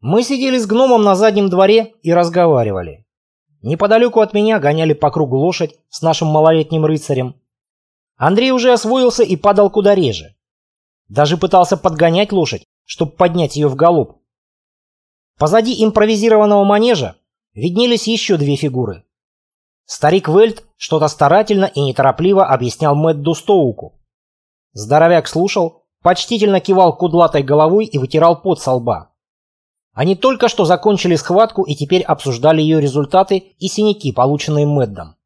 Мы сидели с гномом на заднем дворе и разговаривали. Неподалеку от меня гоняли по кругу лошадь с нашим малолетним рыцарем. Андрей уже освоился и падал куда реже. Даже пытался подгонять лошадь, чтобы поднять ее в галоп. Позади импровизированного манежа виднелись еще две фигуры. Старик Вельт что-то старательно и неторопливо объяснял Мэдду Стоуку. Здоровяк слушал, почтительно кивал кудлатой головой и вытирал пот со лба. Они только что закончили схватку и теперь обсуждали ее результаты и синяки, полученные Мэддом.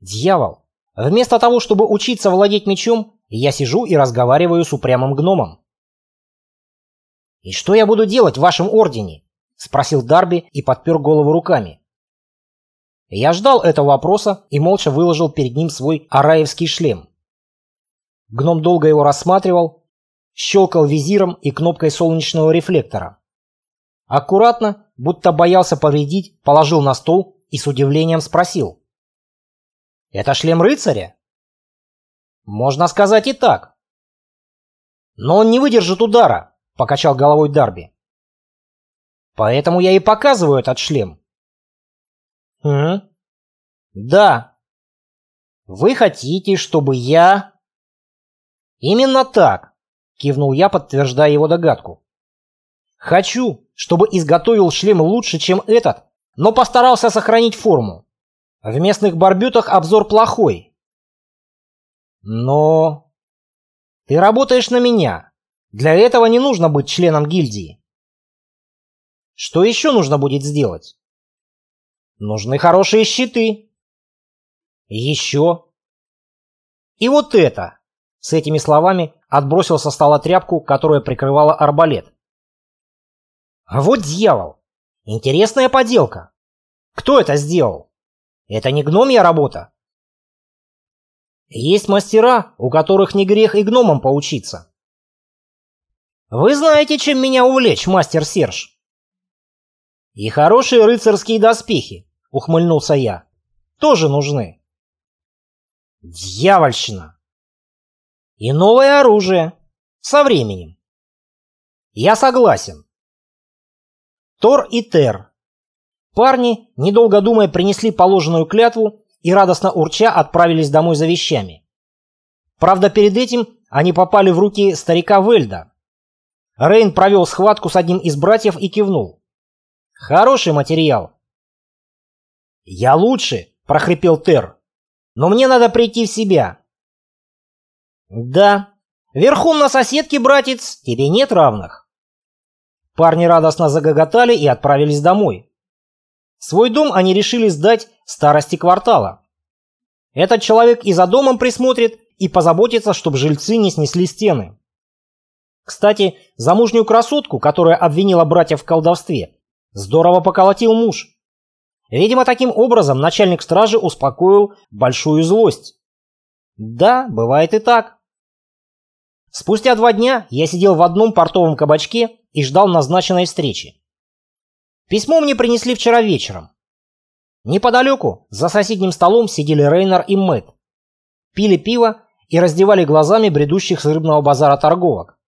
Дьявол! Вместо того, чтобы учиться владеть мечом, я сижу и разговариваю с упрямым гномом. «И что я буду делать в вашем ордене?» — спросил Дарби и подпер голову руками. Я ждал этого вопроса и молча выложил перед ним свой араевский шлем. Гном долго его рассматривал, щелкал визиром и кнопкой солнечного рефлектора. Аккуратно, будто боялся повредить, положил на стол и с удивлением спросил. «Это шлем рыцаря?» «Можно сказать и так». «Но он не выдержит удара», — покачал головой Дарби. «Поэтому я и показываю этот шлем». «Хм? Да. Вы хотите, чтобы я...» «Именно так», — кивнул я, подтверждая его догадку. «Хочу, чтобы изготовил шлем лучше, чем этот, но постарался сохранить форму. В местных барбютах обзор плохой. Но... Ты работаешь на меня. Для этого не нужно быть членом гильдии. Что еще нужно будет сделать? Нужны хорошие щиты. Еще. И вот это. С этими словами отбросил со стола тряпку, которая прикрывала арбалет. А вот дьявол! Интересная поделка. Кто это сделал? Это не гномья работа. Есть мастера, у которых не грех и гномам поучиться. Вы знаете, чем меня увлечь, мастер Серж? И хорошие рыцарские доспехи, ухмыльнулся я, тоже нужны. Дьявольщина. И новое оружие. Со временем. Я согласен. Тор и Тер. Парни, недолго думая, принесли положенную клятву и радостно урча отправились домой за вещами. Правда, перед этим они попали в руки старика Вельда. Рейн провел схватку с одним из братьев и кивнул. «Хороший материал». «Я лучше», — прохрипел Тер. «Но мне надо прийти в себя». «Да, верхом на соседке, братец, тебе нет равных». Парни радостно загоготали и отправились домой. Свой дом они решили сдать старости квартала. Этот человек и за домом присмотрит, и позаботится, чтобы жильцы не снесли стены. Кстати, замужнюю красотку, которая обвинила братьев в колдовстве, здорово поколотил муж. Видимо, таким образом начальник стражи успокоил большую злость. Да, бывает и так. Спустя два дня я сидел в одном портовом кабачке и ждал назначенной встречи. Письмо мне принесли вчера вечером. Неподалеку, за соседним столом, сидели Рейнер и Мэтт. Пили пиво и раздевали глазами бредущих с рыбного базара торговок.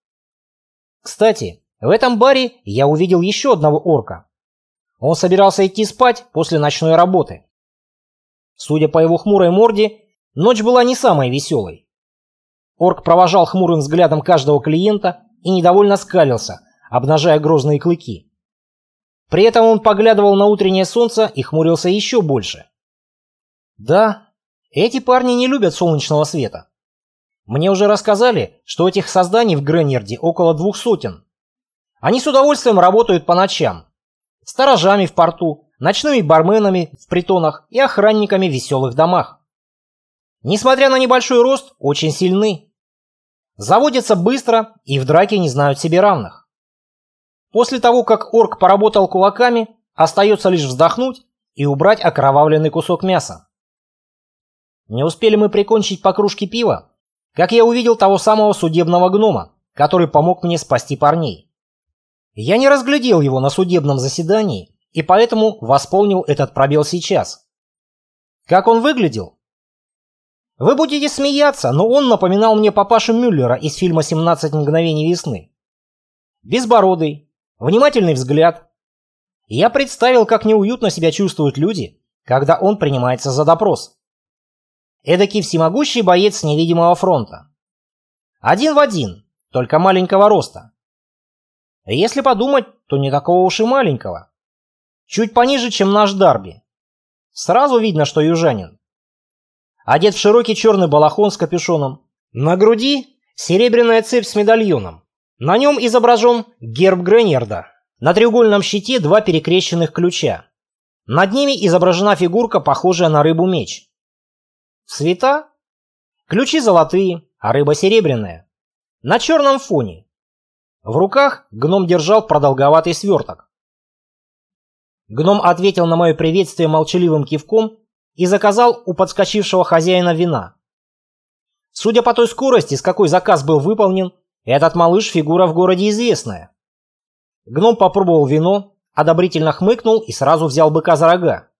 Кстати, в этом баре я увидел еще одного орка. Он собирался идти спать после ночной работы. Судя по его хмурой морде, ночь была не самой веселой. Орк провожал хмурым взглядом каждого клиента и недовольно скалился, обнажая грозные клыки. При этом он поглядывал на утреннее солнце и хмурился еще больше. Да, эти парни не любят солнечного света. Мне уже рассказали, что этих созданий в Гренерде около двух сотен. Они с удовольствием работают по ночам. Сторожами в порту, ночными барменами в притонах и охранниками в веселых домах. Несмотря на небольшой рост, очень сильны. Заводятся быстро и в драке не знают себе равных. После того, как орк поработал кулаками, остается лишь вздохнуть и убрать окровавленный кусок мяса. Не успели мы прикончить по кружке пива, как я увидел того самого судебного гнома, который помог мне спасти парней. Я не разглядел его на судебном заседании и поэтому восполнил этот пробел сейчас. Как он выглядел? Вы будете смеяться, но он напоминал мне папашу Мюллера из фильма «17 мгновений весны». Безбородый, внимательный взгляд. Я представил, как неуютно себя чувствуют люди, когда он принимается за допрос. Эдакий всемогущий боец невидимого фронта. Один в один, только маленького роста. Если подумать, то не такого уж и маленького. Чуть пониже, чем наш Дарби. Сразу видно, что южанин. Одет в широкий черный балахон с капюшоном. На груди серебряная цепь с медальоном. На нем изображен герб Гренерда. На треугольном щите два перекрещенных ключа. Над ними изображена фигурка, похожая на рыбу-меч. Цвета? Ключи золотые, а рыба серебряная. На черном фоне. В руках гном держал продолговатый сверток. Гном ответил на мое приветствие молчаливым кивком и заказал у подскочившего хозяина вина. Судя по той скорости, с какой заказ был выполнен, этот малыш фигура в городе известная. Гном попробовал вино, одобрительно хмыкнул и сразу взял быка за рога.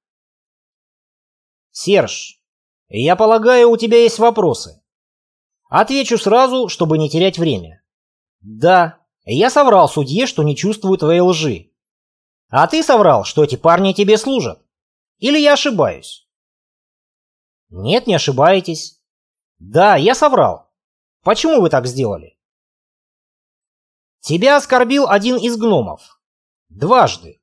«Серж, я полагаю, у тебя есть вопросы?» Отвечу сразу, чтобы не терять время. «Да, я соврал судье, что не чувствую твоей лжи. А ты соврал, что эти парни тебе служат. Или я ошибаюсь?» «Нет, не ошибаетесь. Да, я соврал. Почему вы так сделали?» «Тебя оскорбил один из гномов. Дважды.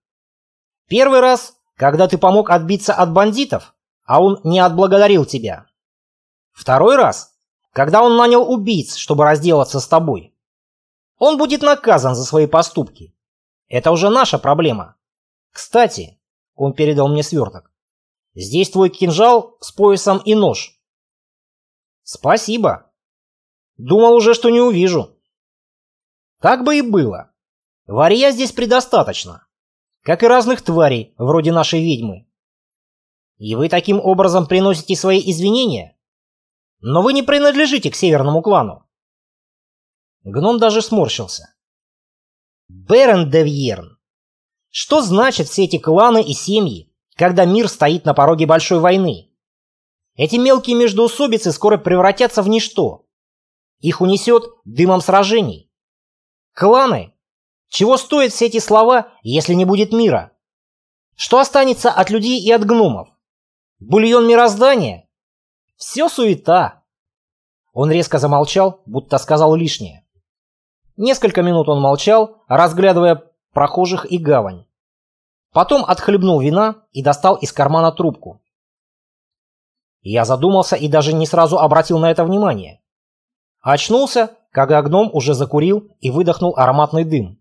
Первый раз, когда ты помог отбиться от бандитов, а он не отблагодарил тебя. Второй раз, когда он нанял убийц, чтобы разделаться с тобой. Он будет наказан за свои поступки. Это уже наша проблема. Кстати, он передал мне сверток. Здесь твой кинжал с поясом и нож. Спасибо. Думал уже, что не увижу. Так бы и было. Варья здесь предостаточно. Как и разных тварей, вроде нашей ведьмы. И вы таким образом приносите свои извинения? Но вы не принадлежите к северному клану. Гном даже сморщился. Берен Девьерн. Что значит все эти кланы и семьи, когда мир стоит на пороге большой войны? Эти мелкие междоусобицы скоро превратятся в ничто. Их унесет дымом сражений. Кланы? Чего стоят все эти слова, если не будет мира? Что останется от людей и от гномов? Бульон мироздания? Все суета. Он резко замолчал, будто сказал лишнее. Несколько минут он молчал, разглядывая прохожих и гавань. Потом отхлебнул вина и достал из кармана трубку. Я задумался и даже не сразу обратил на это внимание. Очнулся, когда гном уже закурил и выдохнул ароматный дым.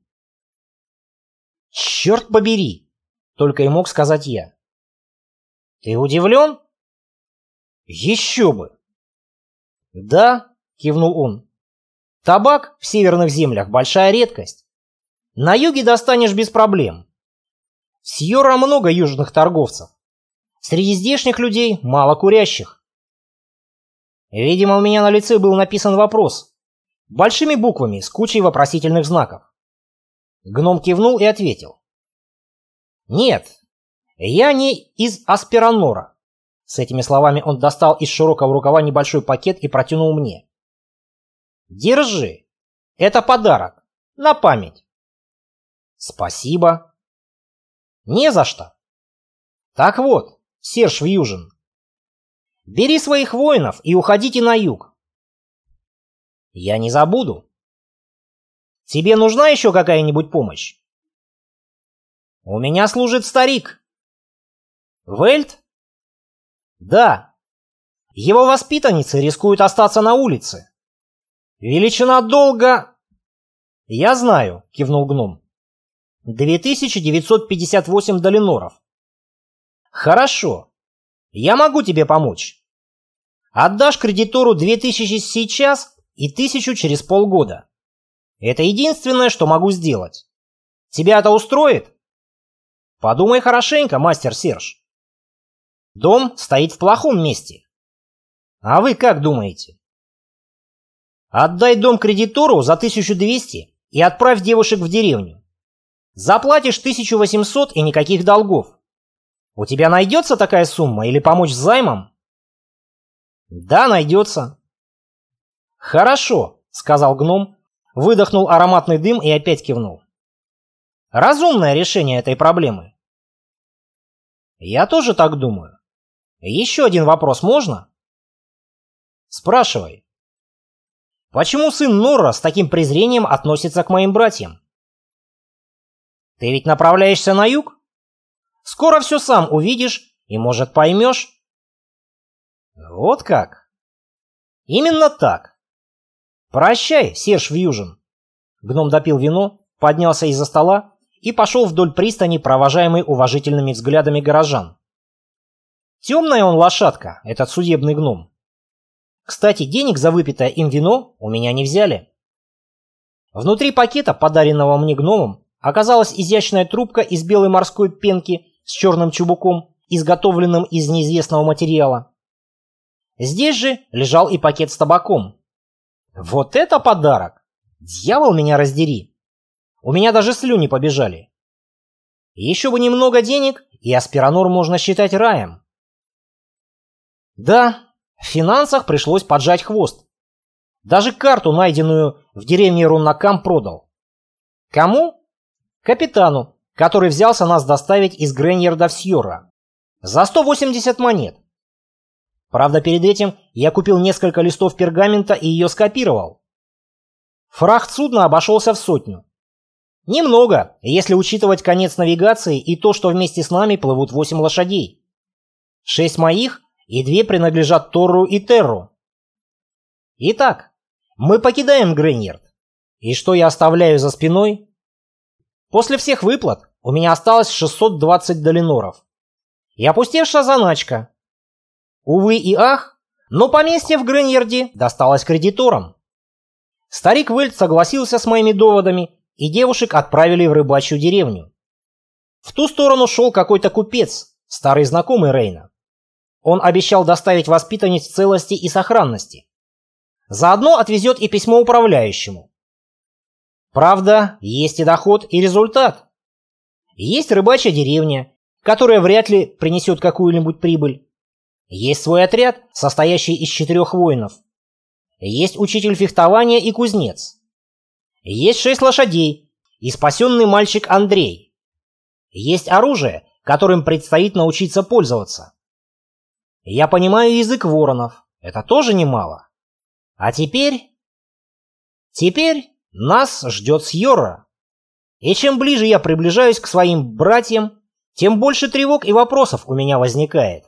«Черт побери!» — только и мог сказать я. «Ты удивлен?» «Еще бы!» «Да», — кивнул он, Табак в северных землях – большая редкость. На юге достанешь без проблем. В Сьорра много южных торговцев. Среди здешних людей мало курящих. Видимо, у меня на лице был написан вопрос. Большими буквами, с кучей вопросительных знаков. Гном кивнул и ответил. «Нет, я не из Аспиранора». С этими словами он достал из широкого рукава небольшой пакет и протянул мне. Держи. Это подарок. На память. Спасибо. Не за что. Так вот, Серж Вьюжин. Бери своих воинов и уходите на юг. Я не забуду. Тебе нужна еще какая-нибудь помощь? У меня служит старик. Вельт? Да. Его воспитанницы рискуют остаться на улице. «Величина долга...» «Я знаю», — кивнул гном. «2958 долиноров». «Хорошо. Я могу тебе помочь. Отдашь кредитору 2000 сейчас и 1000 через полгода. Это единственное, что могу сделать. Тебя это устроит?» «Подумай хорошенько, мастер Серж. Дом стоит в плохом месте. А вы как думаете?» Отдай дом кредитору за 1200 и отправь девушек в деревню. Заплатишь 1800 и никаких долгов. У тебя найдется такая сумма или помочь с займом? Да, найдется. Хорошо, сказал гном, выдохнул ароматный дым и опять кивнул. Разумное решение этой проблемы. Я тоже так думаю. Еще один вопрос можно? Спрашивай. Почему сын Норра с таким презрением относится к моим братьям? Ты ведь направляешься на юг? Скоро все сам увидишь и, может, поймешь. Вот как? Именно так. Прощай, Серж Вьюжин. Гном допил вино, поднялся из-за стола и пошел вдоль пристани, провожаемый уважительными взглядами горожан. Темная он лошадка, этот судебный гном. Кстати, денег за выпитое им вино у меня не взяли. Внутри пакета, подаренного мне гномом, оказалась изящная трубка из белой морской пенки с черным чубуком, изготовленным из неизвестного материала. Здесь же лежал и пакет с табаком. Вот это подарок! Дьявол меня раздери! У меня даже слюни побежали. Еще бы немного денег, и Аспиранор можно считать раем. Да, в финансах пришлось поджать хвост. Даже карту, найденную в деревне Руннакам, продал. Кому? Капитану, который взялся нас доставить из Греньерда в Сьорра. За 180 монет. Правда, перед этим я купил несколько листов пергамента и ее скопировал. Фрахт судна обошелся в сотню. Немного, если учитывать конец навигации и то, что вместе с нами плывут 8 лошадей. Шесть моих и две принадлежат Торру и Терру. Итак, мы покидаем Греньерд. И что я оставляю за спиной? После всех выплат у меня осталось 620 долиноров. И опустевшая заначка. Увы и ах, но поместье в Греньерде досталось кредиторам. Старик Вельт согласился с моими доводами, и девушек отправили в рыбачью деревню. В ту сторону шел какой-то купец, старый знакомый Рейна. Он обещал доставить воспитанниц в целости и сохранности. Заодно отвезет и письмо управляющему. Правда, есть и доход, и результат. Есть рыбачья деревня, которая вряд ли принесет какую-нибудь прибыль. Есть свой отряд, состоящий из четырех воинов. Есть учитель фехтования и кузнец. Есть шесть лошадей и спасенный мальчик Андрей. Есть оружие, которым предстоит научиться пользоваться. Я понимаю язык воронов. Это тоже немало. А теперь... Теперь нас ждет Сьорра. И чем ближе я приближаюсь к своим братьям, тем больше тревог и вопросов у меня возникает.